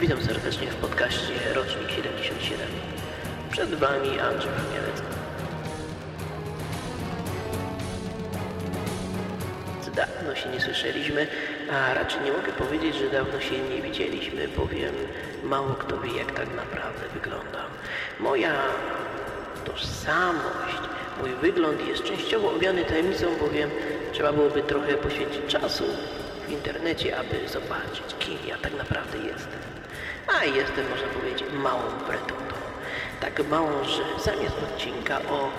Witam serdecznie w podcaście Rocznik 77. Przed Wami Andrzej Chmielec. Dawno się nie słyszeliśmy, a raczej nie mogę powiedzieć, że dawno się nie widzieliśmy, bowiem mało kto wie, jak tak naprawdę wyglądam. Moja tożsamość, mój wygląd jest częściowo owiany tajemnicą, bowiem trzeba byłoby trochę poświęcić czasu w internecie, aby zobaczyć, kim ja tak naprawdę jestem. A jestem, można powiedzieć, małą bretondą. Tak małą, że zamiast odcinka o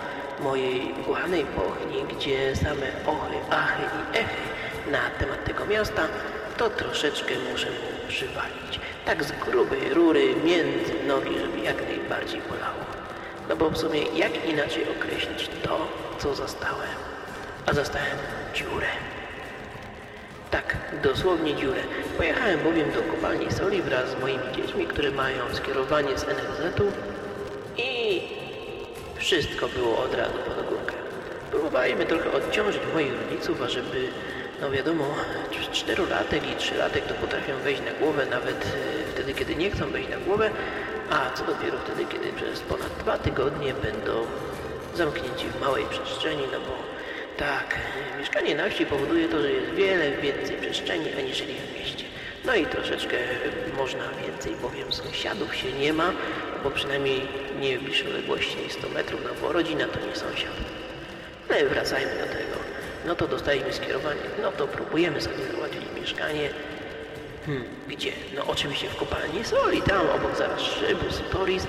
mojej ukochanej Bochni, gdzie same ochy, achy i echy na temat tego miasta, to troszeczkę muszę mu przywalić. Tak z grubej rury między nogi, żeby jak najbardziej bolało. No bo w sumie jak inaczej określić to, co zastałem? A zastałem dziurę. Tak, dosłownie dziurę. Pojechałem bowiem do kopalni soli wraz z moimi dziećmi, które mają skierowanie z NFZ-u i wszystko było od razu pod górkę. Próbowaliśmy trochę odciążyć moich rodziców, ażeby, no wiadomo, czterolatek i trzylatek to potrafią wejść na głowę nawet e, wtedy, kiedy nie chcą wejść na głowę, a co dopiero wtedy, kiedy przez ponad dwa tygodnie będą zamknięci w małej przestrzeni, no bo tak, mieszkanie na wsi powoduje to, że jest wiele więcej przestrzeni aniżeli w mieście. No i troszeczkę można więcej, bowiem sąsiadów się nie ma, bo przynajmniej nie w bliższej odległości niż 100 metrów, no bo rodzina to nie sąsiad. No i wracajmy do tego. No to dostajemy skierowanie, no to próbujemy sobie załatwić mieszkanie. Hmm, gdzie? No oczywiście w kopalni soli, tam obok zaraz szyby, Sutoris,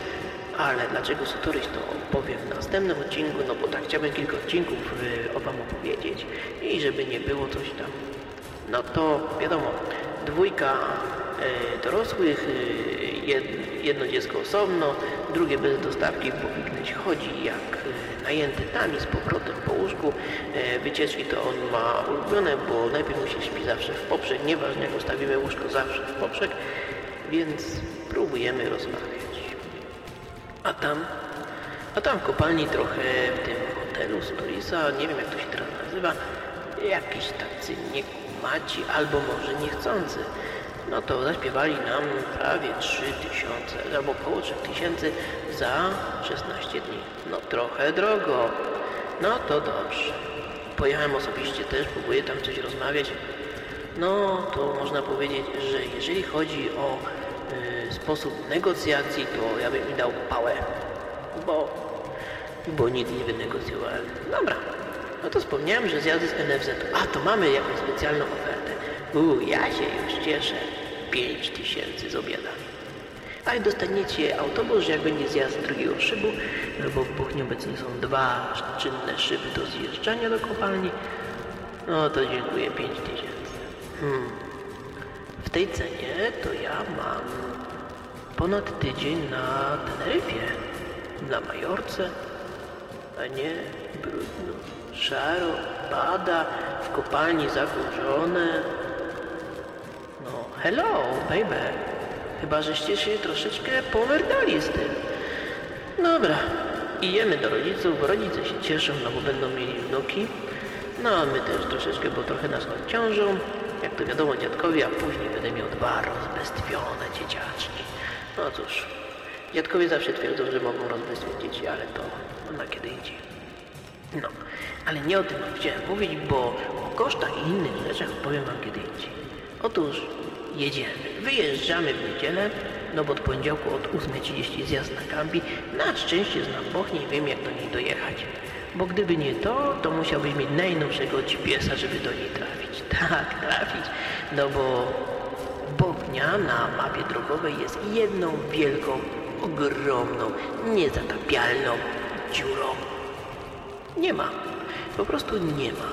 ale dlaczego Sutoris to powiem w następnym odcinku, no bo tak chciałbym kilka odcinków y, o Wam opowiedzieć i żeby nie było coś tam. No to wiadomo, dwójka y, dorosłych, y, jedno dziecko osobno, drugie bez dostawki, bo chodzi jak y, najęty tam i z powrotem po łóżku. Y, wycieczki to on ma ulubione, bo najpierw mu się śpi zawsze w poprzek, nieważne jak ustawimy łóżko, zawsze w poprzek, więc próbujemy rozmawiać. A tam, a tam w kopalni trochę w tym hotelu Storisa, nie wiem jak to się teraz nazywa, jakiś tacy niekumaci albo może niechcący. No to zaśpiewali nam prawie 3000 albo około 3000 za 16 dni. No trochę drogo. No to dobrze. Pojechałem osobiście też, próbuję tam coś rozmawiać. No to można powiedzieć, że jeżeli chodzi o sposób negocjacji, to ja bym mi dał pałę. Bo, bo nic nie wynegocjowałem. Dobra. No to wspomniałem, że zjazdy z NFZ. A, to mamy jakąś specjalną ofertę. Uuu, ja się już cieszę. 5 tysięcy z obiadami. Ale dostaniecie autobus, jak będzie zjazd drugiego szybu, no bo w Buchni obecnie są dwa czynne szyby do zjeżdżania do kopalni, no to dziękuję 5 tysięcy. Hmm. W tej cenie to ja mam ponad tydzień na Teneryfie, na Majorce, a nie brudno, szaro, pada, w kopalni zakurzone. No, hello, baby. Chyba, żeście się troszeczkę pomerdali z tym. Dobra, idziemy do rodziców, rodzice się cieszą, no bo będą mieli wnuki. No, a my też troszeczkę, bo trochę nas odciążą. Jak to wiadomo, dziadkowie, a później będę miał dwa rozbestwione dzieciaczki. No cóż, dziadkowie zawsze twierdzą, że mogą rozbestwić dzieci, ale to na kiedy indziej. No, ale nie o tym chciałem mówić, bo o kosztach i innych rzeczach powiem wam kiedy indziej. Otóż jedziemy, wyjeżdżamy w niedzielę, no bo od poniedziałku od 8.30 zjazd na kampi. Na szczęście znam Bochnię i wiem jak do niej dojechać. Bo gdyby nie to, to musiałbyś mieć najnowszego GPS-a, żeby do niej trafić. Tak, trafić. No bo Bochnia na mapie drogowej jest jedną wielką, ogromną, niezatapialną dziurą. Nie ma. Po prostu nie ma.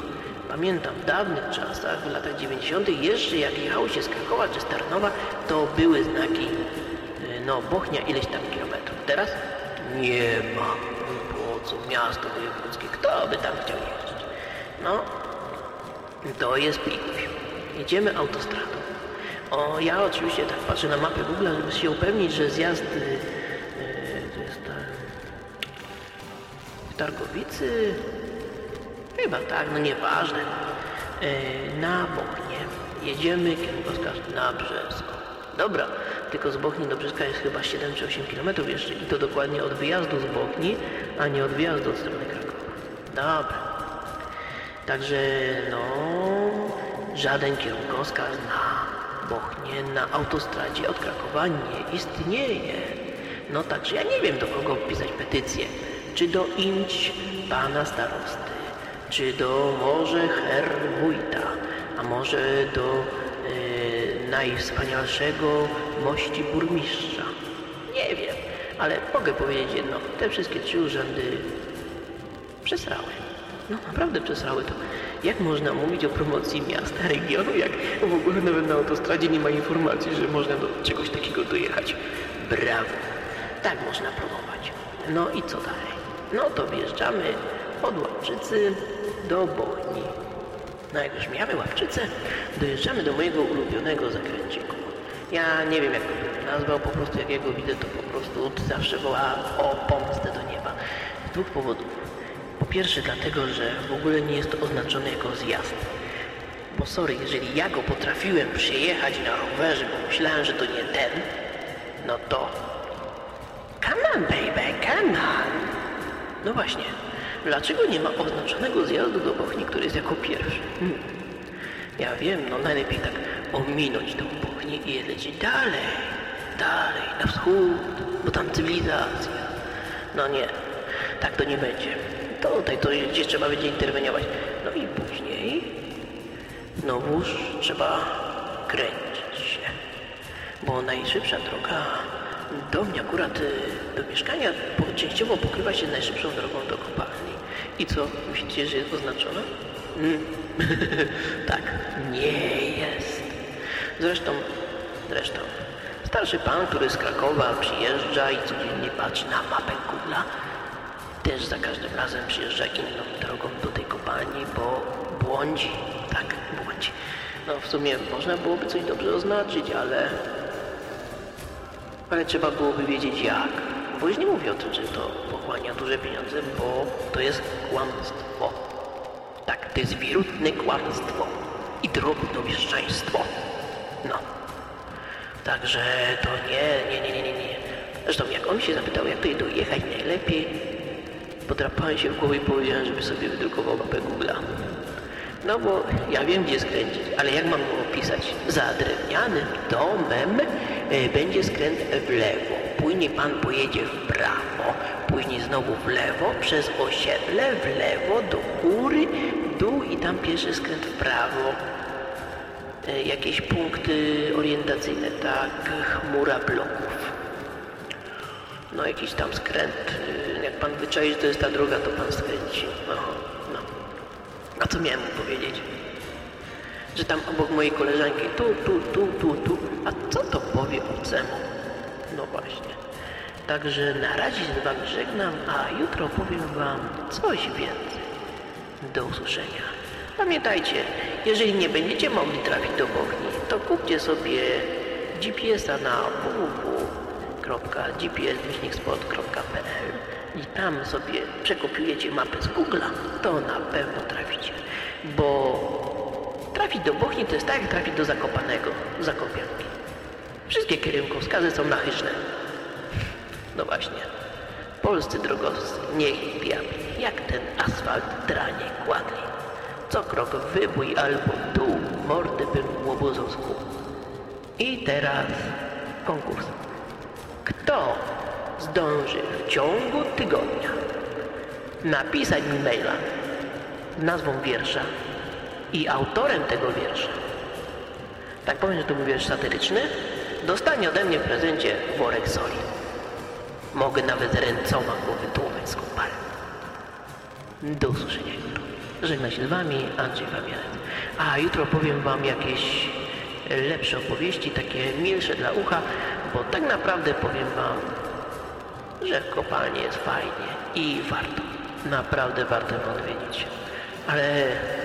Pamiętam w dawnych czasach, w latach 90. jeszcze jak jechało się z Krakowa czy z Tarnowa, to były znaki, y, no Bochnia ileś tam kilometrów. Teraz nie ma. Po co miasto wojewódzkie? Kto by tam chciał jeździć? No, to jest pikuś. Jedziemy autostradą. O, ja oczywiście tak patrzę na mapę Google, żeby się upewnić, że zjazd... y, y, to jest tam... W Targowicy... Chyba tak, no nieważne. E, na Bochnię jedziemy kierunkowskaz na Brzesko. Dobra, tylko z Bochni do Brzeska jest chyba 7 czy 8 km jeszcze i to dokładnie od wyjazdu z Bochni, a nie od wyjazdu od strony Krakowa. Dobra. Także no, żaden kierunkowskaz na Bochnie na autostradzie od Krakowa nie istnieje. No także ja nie wiem do kogo pisać petycję. Czy do imć pana starosty, czy do może her wójta, a może do e, najwspanialszego mości burmistrza. Nie wiem, ale mogę powiedzieć jedno. Te wszystkie trzy urzędy przesrały. No naprawdę przesrały to. Jak można mówić o promocji miasta, regionu, jak w ogóle nawet na autostradzie nie ma informacji, że można do czegoś takiego dojechać. Brawo. Tak można promować. No i co dalej? No to wjeżdżamy od Łapczycy do Bochni. No jak już miamy Łapczycę, dojeżdżamy do mojego ulubionego zakręciku. Ja nie wiem jak to bym nazwał, po prostu jak ja go widzę, to po prostu zawsze woła o pomstę do nieba. Z dwóch powodów. Pierwsze dlatego, że w ogóle nie jest to oznaczone jako zjazd. Bo sorry, jeżeli ja go potrafiłem przejechać na rowerze, bo myślałem, że to nie ten, no to... Come on, baby, come on! No właśnie, dlaczego nie ma oznaczonego zjazdu do Bochni, który jest jako pierwszy? Hmm. Ja wiem, no najlepiej tak ominąć tą Bochnię i lecieć dalej, dalej, na wschód, bo tam cywilizacja. No nie, tak to nie będzie. Tutaj to gdzie trzeba będzie interweniować. No i później znowuż trzeba kręcić się, bo najszybsza droga do mnie akurat y, do mieszkania częściowo pokrywa się najszybszą drogą do kopalni. I co, myślicie, że jest oznaczona? Mm. tak, nie jest. Zresztą, zresztą, starszy pan, który z Krakowa przyjeżdża i codziennie patrzy na mapę Google'a, też za każdym razem przyjeżdża inną drogą do tej kopalni, bo błądzi. Tak, błądzi. No w sumie można byłoby coś dobrze oznaczyć, ale... Ale trzeba byłoby wiedzieć jak. Bo już nie mówię o tym, że to pochłania duże pieniądze, bo to jest kłamstwo. Tak, to jest wirutne kłamstwo i drobnomieszczaństwo. No. Także to nie, nie, nie, nie, nie. Zresztą jak on się zapytał, jak tutaj dojechać najlepiej, podrapałem się w głowę i powiedziałem, żeby sobie wydrukował mapę Google'a. No bo ja wiem, gdzie skręcić, ale jak mam go opisać? Za drewnianym domem e, będzie skręt w lewo. Później pan pojedzie w prawo, później znowu w lewo, przez osiedle, w lewo, do góry, dół i tam pierwszy skręt w prawo. E, jakieś punkty orientacyjne, tak, chmura bloków. No jakiś tam skręt, y, pan wyczai, że to jest ta droga, to pan skręci. No. A co miałem mu powiedzieć? Że tam obok mojej koleżanki, tu, tu, tu, tu, tu. A co to powie obcemu? No właśnie. Także na razie z wami żegnam, a jutro powiem wam coś więcej. Do usłyszenia. Pamiętajcie, jeżeli nie będziecie mogli trafić do Bochni, to kupcie sobie GPS-a na www.gps-spot.pl i tam sobie przekopiujecie mapę z Google'a, to na pewno traficie. Bo trafić do Bochni to jest tak jak trafić do Zakopanego, Zakopianki. Wszystkie kierunkowskazy są nachyżne. No właśnie. Polscy drogowcy, niech diabli, jak ten asfalt dranie kładli. Co krok wybój albo dół, mordy bym łobuzą. I teraz konkurs. Kto zdąży w ciągu tygodnia napisać mi maila z nazwą wiersza i autorem tego wiersza, tak powiem, że to był wiersz satyryczny, dostanie ode mnie w prezencie worek soli. Mogę nawet ręcoma go wytłumić z kopalni. Do usłyszenia jutro. Żegna się z Wami Andrzej Fabianet. A jutro powiem Wam jakieś lepsze opowieści, takie milsze dla ucha, bo tak naprawdę powiem Wam, że w kopalni jest fajnie i warto. Naprawdę warto odwiedzić. Ale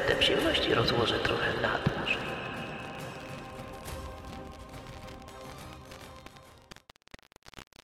te przyjemności rozłożę trochę na dół.